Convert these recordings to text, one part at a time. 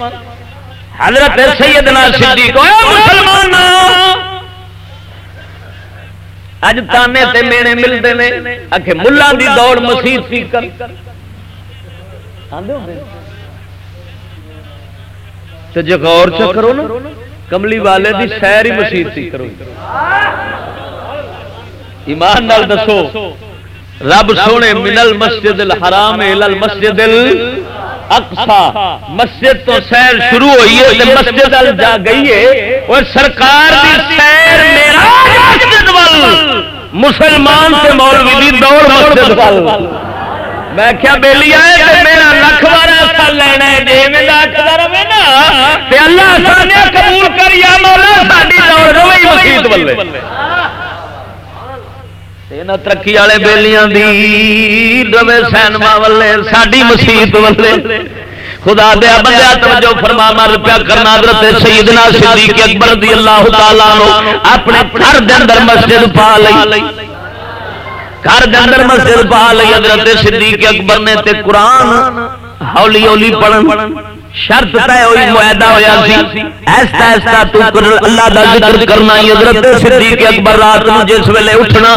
حضرت سیدنا صدیق، اے مسلمان! اج تانے تے مینے ملتے نے آخے ملا دی دوڑ مسیح سی کر۔ تو جو غور چ کرو نا، کملی والے دی سیر ہی مسیح سی کرو۔ ایمان نال دسو، رب سونے منل مسجد الحرام الى المسجد الحرام الاقصى مسجد تو سیر شروع ہوئی ہے مسجد ال جا گئی ہے۔ اور سرکار دی سیر میرا مسجد وال مسلمان تے مولوی دی دوڑ مسجد وال میں کیا بیلی آئے تے میرا لکھ بارا سال لینا ہے۔ جے میں لاکھ بارا میں نا۔ تے اللہ سانے قبول کر یا مولا، ساڈی دوڑ روئی مسجد والے تین ترقی والے بیلیاں دی دوے سینما والے ساڈی مسیت والے خدا دیا بندیا توجہ فرما مر پیا کرنا حضرت سیدنا صدیق اکبر رضی اللہ تعالی عنہ اپنے گھر دے اندر مسجد پا لئی گھر دے اندر مسجد پا لئی حضرت صدیق اکبر نے تے قرآن ہولی ہولی پڑھن شرط طے ہوئی معاہدہ ہویا سی۔ ایسا ایسا تو اللہ دا ذکر کرنا ہی حضرت صدیق اکبر رات نو جس ویلے اٹھنا،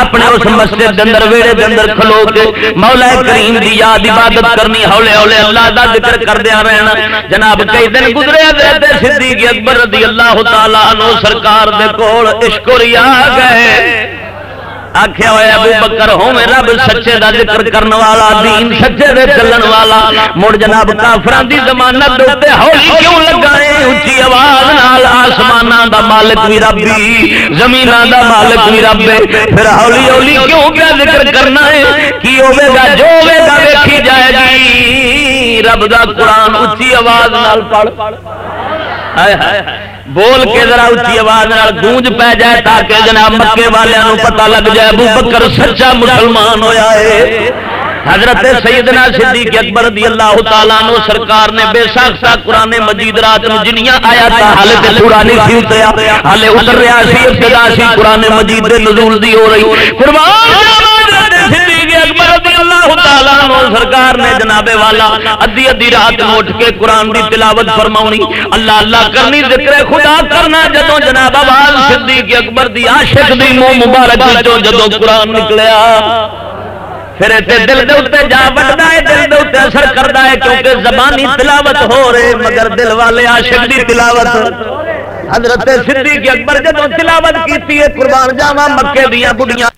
اپنے اس مسجد دے اندر، ویڑے دے اندر کھلو کے مولا کریم دی یاد عبادت کرنی ہولے ہولے اللہ دا ذکر کردیا رہنا۔ جناب، کئی دن گزرے حضرت صدیق اکبر رضی اللہ تعالی عنہ سرکار دے کول، عشق ریا گئے۔ آخیا ہوا ابو بکر ہو رب سچے دا ذکر کرن والا دین سچے دے چلن والا۔ مڑ جناب کافران دی ضمانت دے ہولی کیوں لگائے اونچی آواز نال آسماناں دا مالک بھی ربی زمیناں دا مالک بھی رب ہے پھر ہولی ہولی کیوں کیا ذکر کرنا ہے؟ کی ہوے گا جو ہوے گا ویکھی جائے گی۔ رب دا قرآن اونچی آواز نال پڑھ۔ بول کے ذرا اچھی آواز گونج پہ جائے تاکہ جناب مکے والوں پتہ لگ جائے ابو بکر سچا مسلمان ہویا ہے حضرت سیدنا صدیق اکبر رضی اللہ تعالیٰ عنہ سرکار نے بے ساختہ قرآن مجید رات میں جنیاں آیا تھا حالے تے پورا نہیں سی اتیا حالے اتر رہا سی ابتدا سی قرآن مجید دے نزول دی ہو رہی قربان حضرت صدیق اکبر رضی اللہ تعالیٰ عنہ سرکار نے جناب والا ادھی ادھی رات میں اٹھ کے قرآن دی تلاوت فرماونی۔ اللہ اللہ کرنی ذکر خدا کرنا جدو جناب آواز صدیق اکبر دی عاشق دی منہ مبارک وچوں جدو قرآن نکلیا۔ پھر تے دل دے اوتے جا وٹدا ہے، دل دے اوتے اثر کردا ہے کیونکہ زبانی تلاوت ہو رہے مگر دل والے عاشق دی تلاوت۔ حضرت صدیق اکبر جدوں تلاوت کیتی ہے، قربان جاواں مکے دیاں بڑیاں